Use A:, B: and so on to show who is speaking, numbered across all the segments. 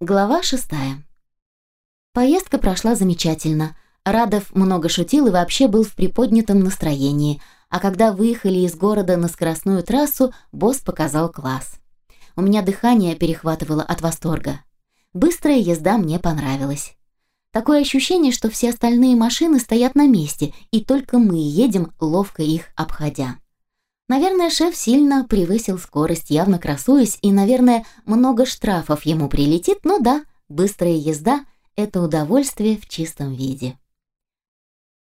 A: Глава шестая. Поездка прошла замечательно. Радов много шутил и вообще был в приподнятом настроении, а когда выехали из города на скоростную трассу, босс показал класс. У меня дыхание перехватывало от восторга. Быстрая езда мне понравилась. Такое ощущение, что все остальные машины стоят на месте, и только мы едем, ловко их обходя. Наверное, шеф сильно превысил скорость, явно красуясь, и, наверное, много штрафов ему прилетит, но да, быстрая езда – это удовольствие в чистом виде.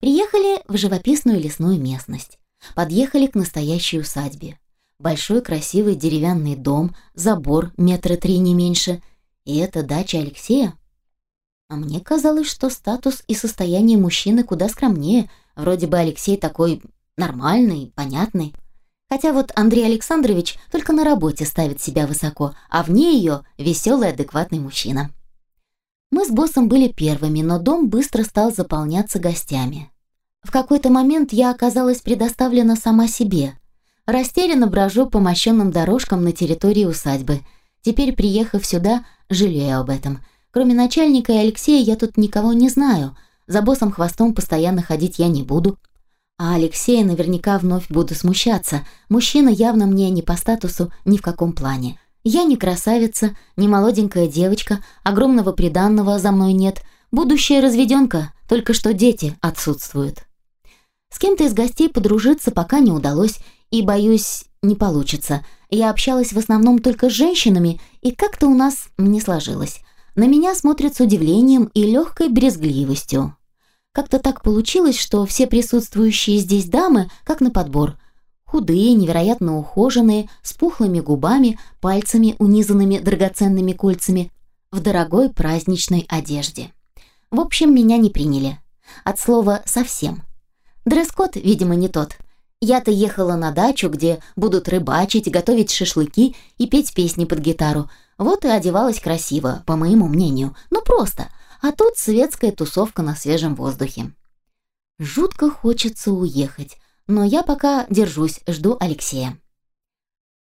A: Приехали в живописную лесную местность. Подъехали к настоящей усадьбе. Большой красивый деревянный дом, забор метра три не меньше. И это дача Алексея. А мне казалось, что статус и состояние мужчины куда скромнее. Вроде бы Алексей такой нормальный, понятный. Хотя вот Андрей Александрович только на работе ставит себя высоко, а вне ее веселый, адекватный мужчина. Мы с боссом были первыми, но дом быстро стал заполняться гостями. В какой-то момент я оказалась предоставлена сама себе. Растерянно брожу по мощенным дорожкам на территории усадьбы. Теперь, приехав сюда, жалею об этом. Кроме начальника и Алексея я тут никого не знаю. За боссом хвостом постоянно ходить я не буду. А Алексея наверняка вновь буду смущаться. Мужчина явно мне не по статусу ни в каком плане. Я не красавица, не молоденькая девочка, огромного приданного за мной нет. Будущая разведенка, только что дети отсутствуют. С кем-то из гостей подружиться пока не удалось, и, боюсь, не получится. Я общалась в основном только с женщинами, и как-то у нас не сложилось. На меня смотрят с удивлением и легкой брезгливостью. Как-то так получилось, что все присутствующие здесь дамы, как на подбор, худые, невероятно ухоженные, с пухлыми губами, пальцами, унизанными драгоценными кольцами, в дорогой праздничной одежде. В общем, меня не приняли. От слова «совсем». Дресс-код, видимо, не тот. Я-то ехала на дачу, где будут рыбачить, готовить шашлыки и петь песни под гитару. Вот и одевалась красиво, по моему мнению. Ну просто – а тут светская тусовка на свежем воздухе. Жутко хочется уехать, но я пока держусь, жду Алексея.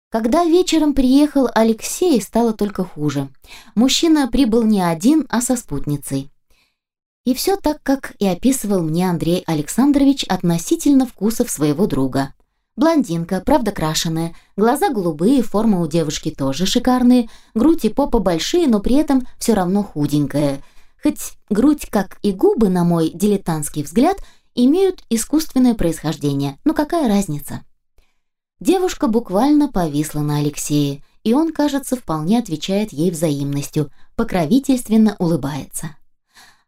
A: Когда вечером приехал Алексей, стало только хуже. Мужчина прибыл не один, а со спутницей. И все так, как и описывал мне Андрей Александрович относительно вкусов своего друга. Блондинка, правда крашеная, глаза голубые, форма у девушки тоже шикарные, грудь и попа большие, но при этом все равно худенькая – Хоть грудь, как и губы, на мой дилетантский взгляд, имеют искусственное происхождение, но какая разница? Девушка буквально повисла на Алексее, и он, кажется, вполне отвечает ей взаимностью, покровительственно улыбается.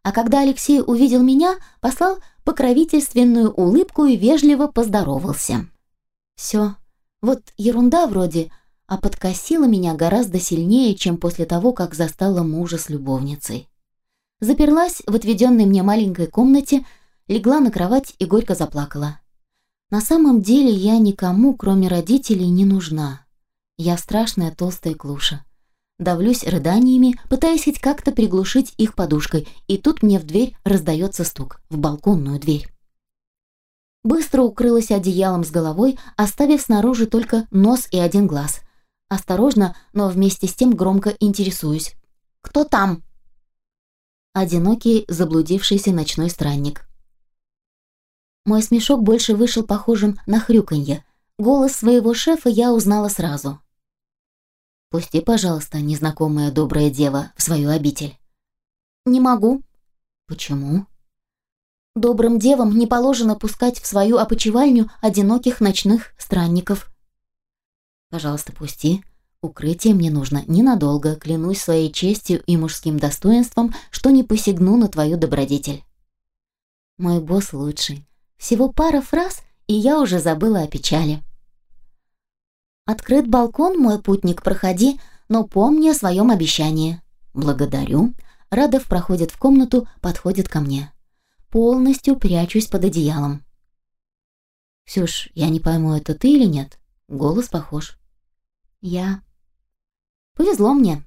A: А когда Алексей увидел меня, послал покровительственную улыбку и вежливо поздоровался. Все, вот ерунда вроде, а подкосила меня гораздо сильнее, чем после того, как застала мужа с любовницей. Заперлась в отведенной мне маленькой комнате, легла на кровать и горько заплакала. На самом деле я никому, кроме родителей, не нужна. Я страшная толстая клуша. Давлюсь рыданиями, пытаясь хоть как-то приглушить их подушкой, и тут мне в дверь раздается стук, в балконную дверь. Быстро укрылась одеялом с головой, оставив снаружи только нос и один глаз. Осторожно, но вместе с тем громко интересуюсь. «Кто там?» Одинокий заблудившийся ночной странник. Мой смешок больше вышел похожим на хрюканье. Голос своего шефа я узнала сразу. «Пусти, пожалуйста, незнакомая добрая дева, в свою обитель». «Не могу». «Почему?» «Добрым девам не положено пускать в свою опочивальню одиноких ночных странников». «Пожалуйста, пусти», Укрытие мне нужно ненадолго, клянусь своей честью и мужским достоинством, что не посягну на твою добродетель. Мой босс лучший. Всего пара фраз, и я уже забыла о печали. Открыт балкон, мой путник, проходи, но помни о своем обещании. Благодарю. Радов проходит в комнату, подходит ко мне. Полностью прячусь под одеялом. Ксюш, я не пойму, это ты или нет? Голос похож. Я Повезло мне.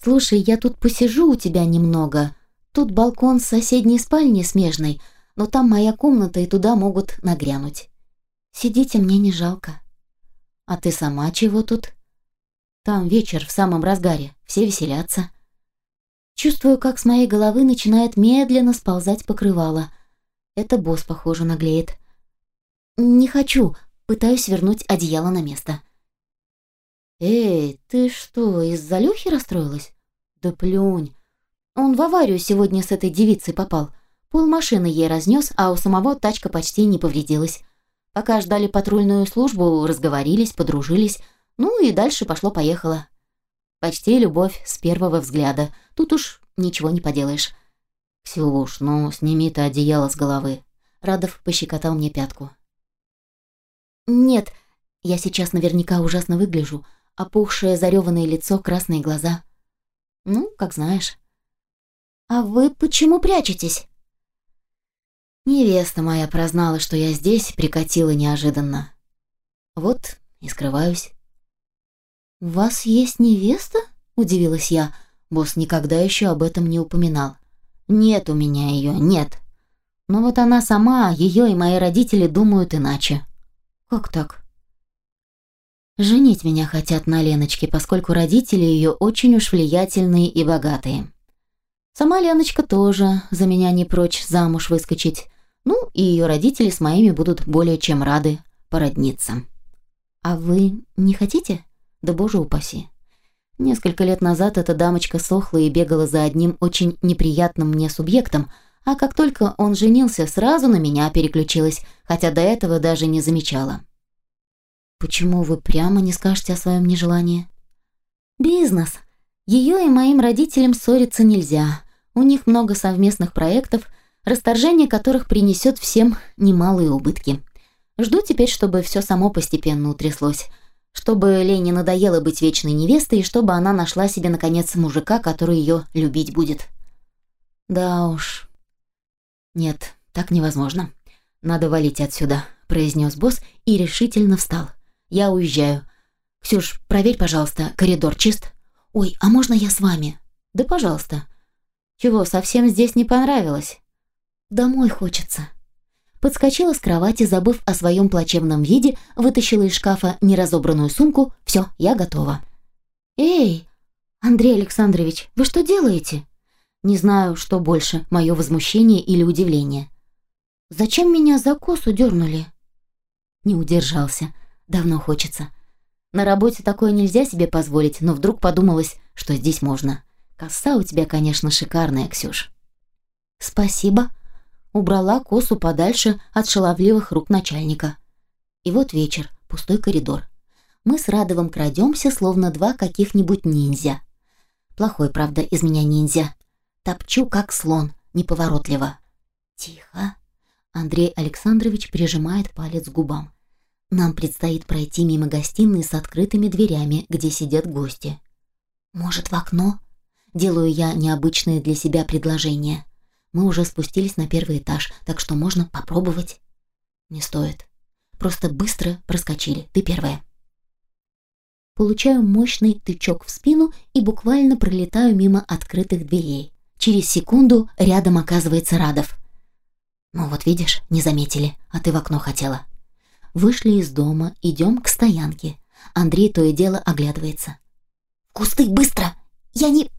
A: Слушай, я тут посижу у тебя немного. Тут балкон с соседней спальни смежной, но там моя комната, и туда могут нагрянуть. Сидите, мне не жалко. А ты сама чего тут? Там вечер в самом разгаре, все веселятся. Чувствую, как с моей головы начинает медленно сползать покрывало. Это босс, похоже, наглеет. Не хочу, пытаюсь вернуть одеяло на место. «Эй, ты что, из-за Лёхи расстроилась?» «Да плюнь. Он в аварию сегодня с этой девицей попал. Пол машины ей разнес, а у самого тачка почти не повредилась. Пока ждали патрульную службу, разговорились, подружились. Ну и дальше пошло-поехало. Почти любовь с первого взгляда. Тут уж ничего не поделаешь. «Ксюш, ну сними ты одеяло с головы». Радов пощекотал мне пятку. «Нет, я сейчас наверняка ужасно выгляжу. Опухшее зареванное лицо, красные глаза. Ну, как знаешь». «А вы почему прячетесь?» Невеста моя прознала, что я здесь, прикатила неожиданно. Вот и скрываюсь. «У вас есть невеста?» – удивилась я. Босс никогда еще об этом не упоминал. «Нет у меня ее, нет. Но вот она сама, ее и мои родители думают иначе». «Как так?» «Женить меня хотят на Леночке, поскольку родители ее очень уж влиятельные и богатые. Сама Леночка тоже за меня не прочь замуж выскочить. Ну, и ее родители с моими будут более чем рады породниться. А вы не хотите? Да боже упаси. Несколько лет назад эта дамочка сохла и бегала за одним очень неприятным мне субъектом, а как только он женился, сразу на меня переключилась, хотя до этого даже не замечала. Почему вы прямо не скажете о своем нежелании? Бизнес. Ее и моим родителям ссориться нельзя. У них много совместных проектов – расторжение которых принесет всем немалые убытки. Жду теперь, чтобы все само постепенно утряслось. Чтобы Лене надоело быть вечной невестой, и чтобы она нашла себе, наконец, мужика, который ее любить будет. Да уж. Нет, так невозможно. Надо валить отсюда, произнес босс и решительно встал. Я уезжаю. Ксюш, проверь, пожалуйста, коридор чист? Ой, а можно я с вами? Да, пожалуйста. Чего, совсем здесь не понравилось? Домой хочется. Подскочила с кровати, забыв о своем плачевном виде, вытащила из шкафа неразобранную сумку. Все, я готова. «Эй, Андрей Александрович, вы что делаете?» Не знаю, что больше, мое возмущение или удивление. «Зачем меня за косу дернули?» Не удержался. Давно хочется. На работе такое нельзя себе позволить, но вдруг подумалось, что здесь можно. Коса у тебя, конечно, шикарная, Ксюш. «Спасибо», убрала косу подальше от шаловливых рук начальника. И вот вечер, пустой коридор. Мы с Радовым крадемся, словно два каких-нибудь ниндзя. Плохой, правда, из меня ниндзя. Топчу, как слон, неповоротливо. Тихо. Андрей Александрович прижимает палец к губам. Нам предстоит пройти мимо гостиной с открытыми дверями, где сидят гости. Может, в окно? Делаю я необычное для себя предложение. Мы уже спустились на первый этаж, так что можно попробовать. Не стоит. Просто быстро проскочили. Ты первая. Получаю мощный тычок в спину и буквально пролетаю мимо открытых дверей. Через секунду рядом оказывается Радов. Ну вот видишь, не заметили, а ты в окно хотела. Вышли из дома, идем к стоянке. Андрей то и дело оглядывается. «Кусты, быстро! Я не...»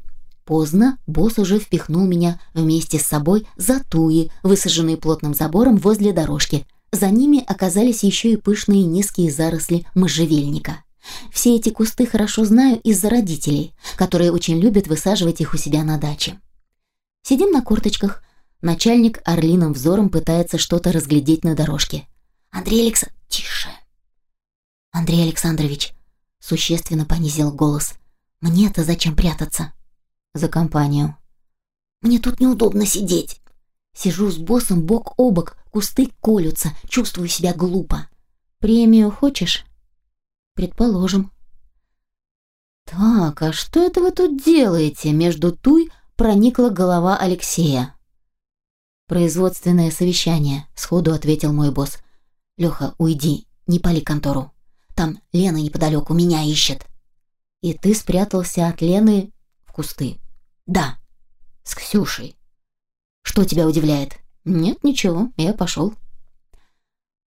A: Поздно босс уже впихнул меня вместе с собой за туи, высаженные плотным забором возле дорожки. За ними оказались еще и пышные низкие заросли можжевельника. Все эти кусты хорошо знаю из-за родителей, которые очень любят высаживать их у себя на даче. Сидим на корточках. Начальник орлиным взором пытается что-то разглядеть на дорожке. «Андрей Алекс... Тише!» «Андрей Александрович!» Существенно понизил голос. «Мне-то зачем прятаться?» за компанию. «Мне тут неудобно сидеть». Сижу с боссом бок о бок, кусты колются, чувствую себя глупо. «Премию хочешь?» «Предположим». «Так, а что это вы тут делаете?» Между туй проникла голова Алексея. «Производственное совещание», — сходу ответил мой босс. «Леха, уйди, не пали контору. Там Лена неподалеку меня ищет». «И ты спрятался от Лены в кусты?» «Да, с Ксюшей». «Что тебя удивляет?» «Нет, ничего, я пошел».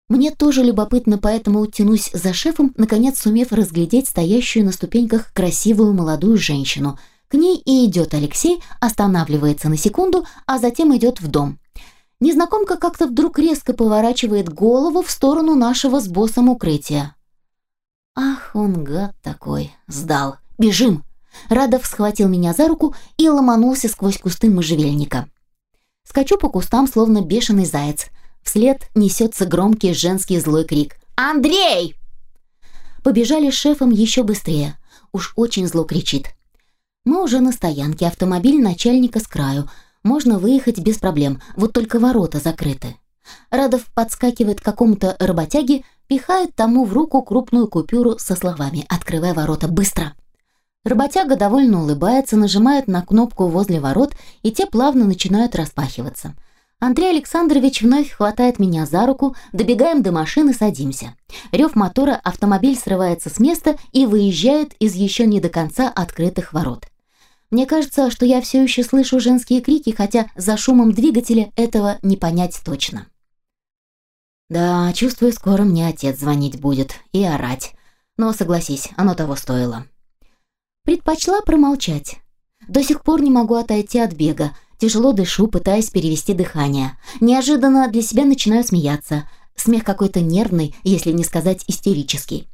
A: Мне тоже любопытно, поэтому тянусь за шефом, наконец сумев разглядеть стоящую на ступеньках красивую молодую женщину. К ней и идет Алексей, останавливается на секунду, а затем идет в дом. Незнакомка как-то вдруг резко поворачивает голову в сторону нашего с боссом укрытия. Ах, он гад такой, сдал. Бежим. Радов схватил меня за руку и ломанулся сквозь кусты можжевельника. Скачу по кустам, словно бешеный заяц. Вслед несется громкий женский злой крик. «Андрей!» Побежали с шефом еще быстрее. Уж очень зло кричит. Мы уже на стоянке, автомобиль начальника с краю. Можно выехать без проблем, вот только ворота закрыты. Радов подскакивает к какому-то работяге, пихает тому в руку крупную купюру со словами «Открывай ворота быстро!». Работяга довольно улыбается, нажимает на кнопку возле ворот, и те плавно начинают распахиваться. Андрей Александрович вновь хватает меня за руку, добегаем до машины, садимся. Рев мотора, автомобиль срывается с места и выезжает из еще не до конца открытых ворот. Мне кажется, что я все еще слышу женские крики, хотя за шумом двигателя этого не понять точно. Да, чувствую, скоро мне отец звонить будет и орать. Но согласись, оно того стоило. Предпочла промолчать. До сих пор не могу отойти от бега. Тяжело дышу, пытаясь перевести дыхание. Неожиданно для себя начинаю смеяться. Смех какой-то нервный, если не сказать истерический.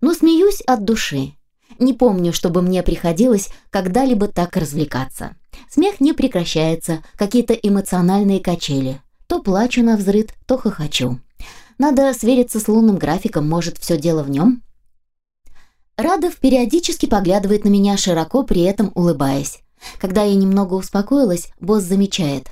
A: Но смеюсь от души. Не помню, чтобы мне приходилось когда-либо так развлекаться. Смех не прекращается, какие-то эмоциональные качели. То плачу на взрыд, то хохочу. Надо свериться с лунным графиком, может, все дело в нем? Радов периодически поглядывает на меня, широко при этом улыбаясь. Когда я немного успокоилась, босс замечает.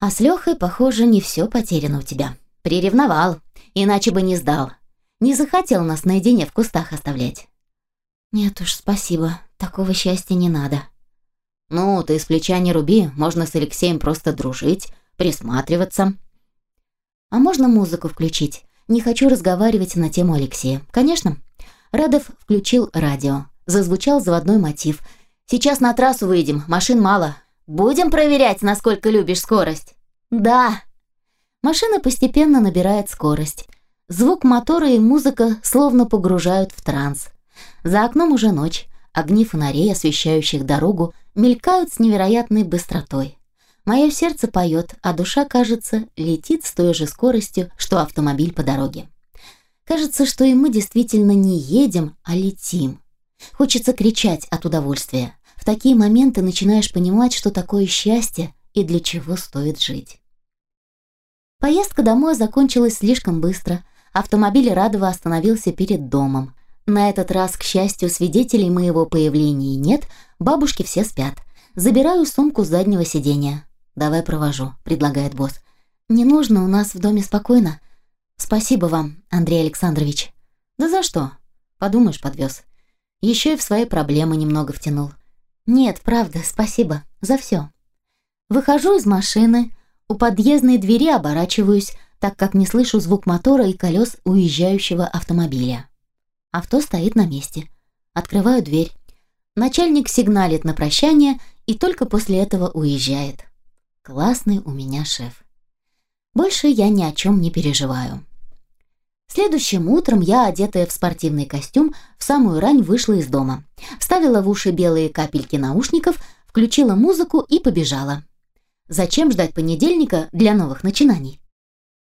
A: «А с Лехой, похоже, не все потеряно у тебя. Приревновал, иначе бы не сдал. Не захотел нас наедине в кустах оставлять». «Нет уж, спасибо, такого счастья не надо». «Ну, ты с плеча не руби, можно с Алексеем просто дружить, присматриваться». «А можно музыку включить? Не хочу разговаривать на тему Алексея. Конечно. Радов включил радио. Зазвучал заводной мотив. Сейчас на трассу выйдем, машин мало. Будем проверять, насколько любишь скорость. Да. Машина постепенно набирает скорость. Звук мотора и музыка словно погружают в транс. За окном уже ночь. Огни фонарей, освещающих дорогу, мелькают с невероятной быстротой. Мое сердце поет, а душа, кажется, летит с той же скоростью, что автомобиль по дороге. Кажется, что и мы действительно не едем, а летим. Хочется кричать от удовольствия. В такие моменты начинаешь понимать, что такое счастье и для чего стоит жить. Поездка домой закончилась слишком быстро. Автомобиль Радова остановился перед домом. На этот раз, к счастью, свидетелей моего появления нет, бабушки все спят. Забираю сумку с заднего сиденья. «Давай провожу», — предлагает босс. «Не нужно, у нас в доме спокойно. Спасибо вам, Андрей Александрович». «Да за что?» «Подумаешь, подвез. Еще и в свои проблемы немного втянул». «Нет, правда, спасибо. За все». Выхожу из машины, у подъездной двери оборачиваюсь, так как не слышу звук мотора и колес уезжающего автомобиля. Авто стоит на месте. Открываю дверь. Начальник сигналит на прощание и только после этого уезжает. Классный у меня шеф. Больше я ни о чем не переживаю. Следующим утром я, одетая в спортивный костюм, в самую рань вышла из дома. Вставила в уши белые капельки наушников, включила музыку и побежала. Зачем ждать понедельника для новых начинаний?